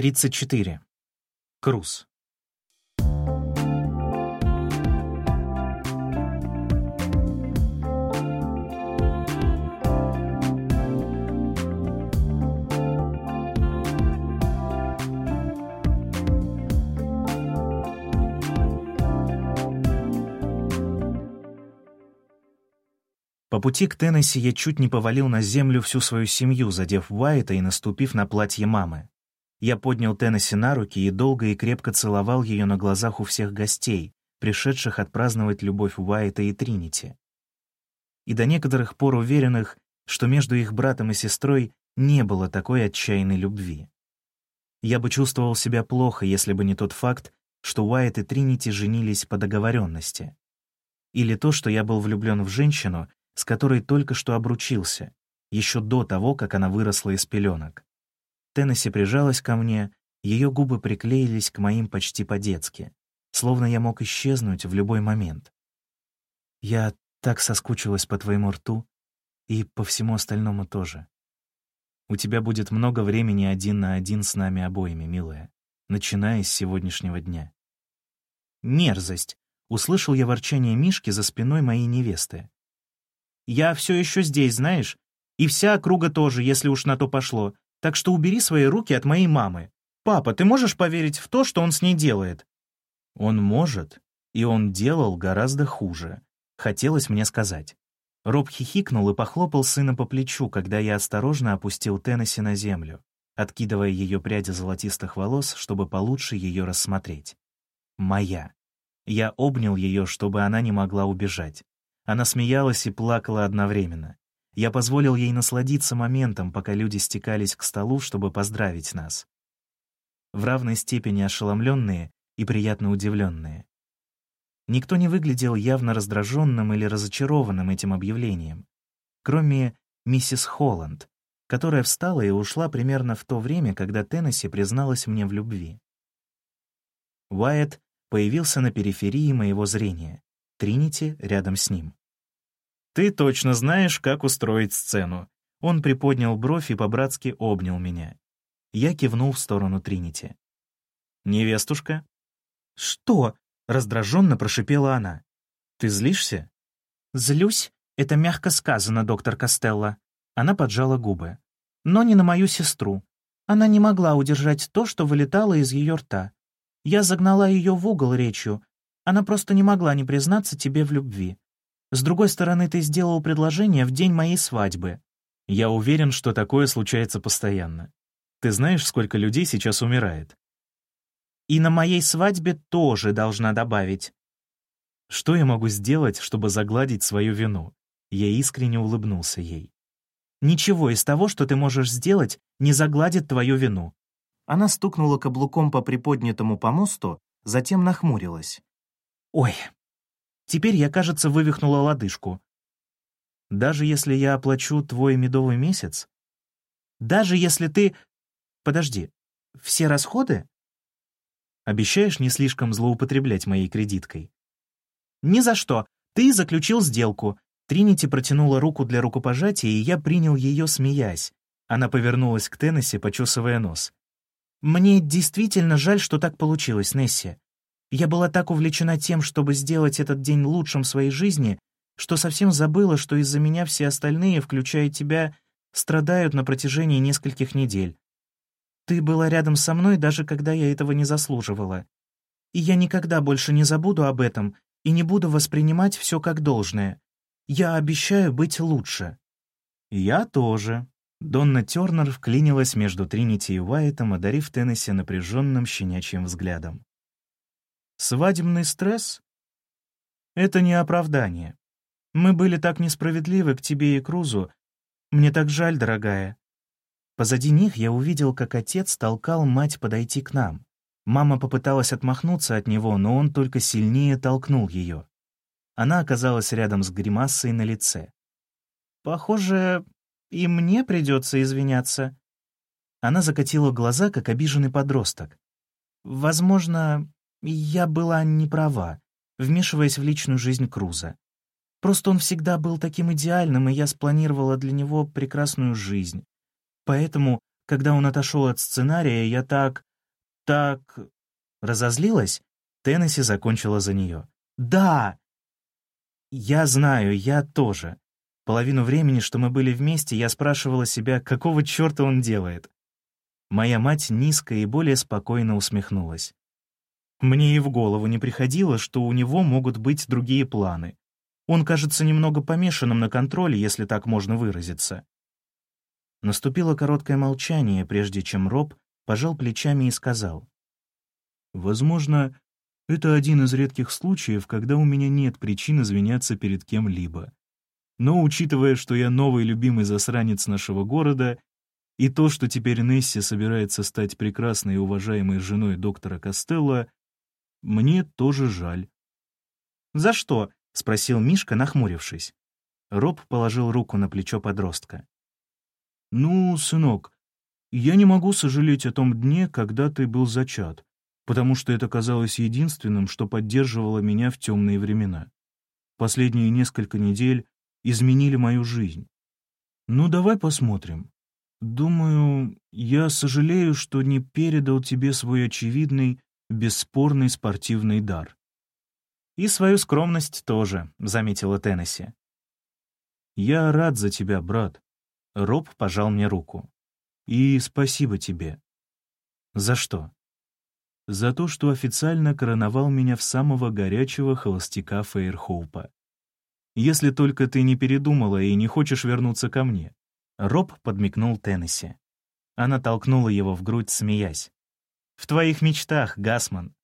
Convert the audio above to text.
34. Круз. По пути к Теннесси я чуть не повалил на землю всю свою семью, задев Уайта и наступив на платье мамы. Я поднял Теннесси на руки и долго и крепко целовал ее на глазах у всех гостей, пришедших отпраздновать любовь Уайта и Тринити. И до некоторых пор уверенных, что между их братом и сестрой не было такой отчаянной любви. Я бы чувствовал себя плохо, если бы не тот факт, что Уайт и Тринити женились по договоренности. Или то, что я был влюблен в женщину, с которой только что обручился, еще до того, как она выросла из пеленок. Теннесси прижалась ко мне, ее губы приклеились к моим почти по-детски, словно я мог исчезнуть в любой момент. Я так соскучилась по твоему рту и по всему остальному тоже. У тебя будет много времени один на один с нами обоими, милая, начиная с сегодняшнего дня. Мерзость! Услышал я ворчание Мишки за спиной моей невесты. Я все еще здесь, знаешь? И вся округа тоже, если уж на то пошло. Так что убери свои руки от моей мамы. Папа, ты можешь поверить в то, что он с ней делает?» «Он может, и он делал гораздо хуже», — хотелось мне сказать. Роб хихикнул и похлопал сына по плечу, когда я осторожно опустил Теннесси на землю, откидывая ее пряди золотистых волос, чтобы получше ее рассмотреть. «Моя». Я обнял ее, чтобы она не могла убежать. Она смеялась и плакала одновременно. Я позволил ей насладиться моментом, пока люди стекались к столу, чтобы поздравить нас. В равной степени ошеломленные и приятно удивленные. Никто не выглядел явно раздраженным или разочарованным этим объявлением, кроме миссис Холланд, которая встала и ушла примерно в то время, когда Теннесси призналась мне в любви. Уайт появился на периферии моего зрения, Тринити рядом с ним. «Ты точно знаешь, как устроить сцену». Он приподнял бровь и по-братски обнял меня. Я кивнул в сторону Тринити. «Невестушка?» «Что?» — раздраженно прошипела она. «Ты злишься?» «Злюсь? Это мягко сказано, доктор Костелло». Она поджала губы. «Но не на мою сестру. Она не могла удержать то, что вылетало из ее рта. Я загнала ее в угол речью. Она просто не могла не признаться тебе в любви. С другой стороны, ты сделал предложение в день моей свадьбы. Я уверен, что такое случается постоянно. Ты знаешь, сколько людей сейчас умирает? И на моей свадьбе тоже должна добавить. Что я могу сделать, чтобы загладить свою вину? Я искренне улыбнулся ей. Ничего из того, что ты можешь сделать, не загладит твою вину. Она стукнула каблуком по приподнятому помосту, затем нахмурилась. «Ой, Теперь я, кажется, вывихнула лодыжку. Даже если я оплачу твой медовый месяц? Даже если ты... Подожди, все расходы? Обещаешь не слишком злоупотреблять моей кредиткой? Ни за что. Ты заключил сделку. Тринити протянула руку для рукопожатия, и я принял ее, смеясь. Она повернулась к Теннесси, почесывая нос. «Мне действительно жаль, что так получилось, Несси. Я была так увлечена тем, чтобы сделать этот день лучшим в своей жизни, что совсем забыла, что из-за меня все остальные, включая тебя, страдают на протяжении нескольких недель. Ты была рядом со мной, даже когда я этого не заслуживала. И я никогда больше не забуду об этом и не буду воспринимать все как должное. Я обещаю быть лучше». «Я тоже». Донна Тернер вклинилась между Тринити и Уайтом, одарив Теннесси напряженным щенячьим взглядом. Свадебный стресс — это не оправдание. Мы были так несправедливы к тебе и Крузу. Мне так жаль, дорогая. Позади них я увидел, как отец толкал мать подойти к нам. Мама попыталась отмахнуться от него, но он только сильнее толкнул ее. Она оказалась рядом с гримасой на лице. «Похоже, и мне придется извиняться». Она закатила глаза, как обиженный подросток. «Возможно, я была не права, вмешиваясь в личную жизнь Круза. Просто он всегда был таким идеальным, и я спланировала для него прекрасную жизнь. Поэтому, когда он отошел от сценария, я так так... Разозлилась? Теннесси закончила за нее. «Да!» «Я знаю, я тоже. Половину времени, что мы были вместе, я спрашивала себя, какого черта он делает. Моя мать низко и более спокойно усмехнулась. Мне и в голову не приходило, что у него могут быть другие планы. Он кажется немного помешанным на контроле, если так можно выразиться. Наступило короткое молчание, прежде чем Роб пожал плечами и сказал. «Возможно, это один из редких случаев, когда у меня нет причин извиняться перед кем-либо. Но учитывая, что я новый любимый засранец нашего города, и то, что теперь Несси собирается стать прекрасной и уважаемой женой доктора Костелло, мне тоже жаль». «За что?» — спросил Мишка, нахмурившись. Роб положил руку на плечо подростка. «Ну, сынок, я не могу сожалеть о том дне, когда ты был зачат, потому что это казалось единственным, что поддерживало меня в темные времена. Последние несколько недель изменили мою жизнь. Ну, давай посмотрим. Думаю, я сожалею, что не передал тебе свой очевидный, бесспорный спортивный дар. «И свою скромность тоже», — заметила Теннесси. «Я рад за тебя, брат», Роб пожал мне руку. «И спасибо тебе». «За что?» «За то, что официально короновал меня в самого горячего холостяка Фейрхоупа. Если только ты не передумала и не хочешь вернуться ко мне». Роб подмигнул Теннесси. Она толкнула его в грудь, смеясь. «В твоих мечтах, Гасман.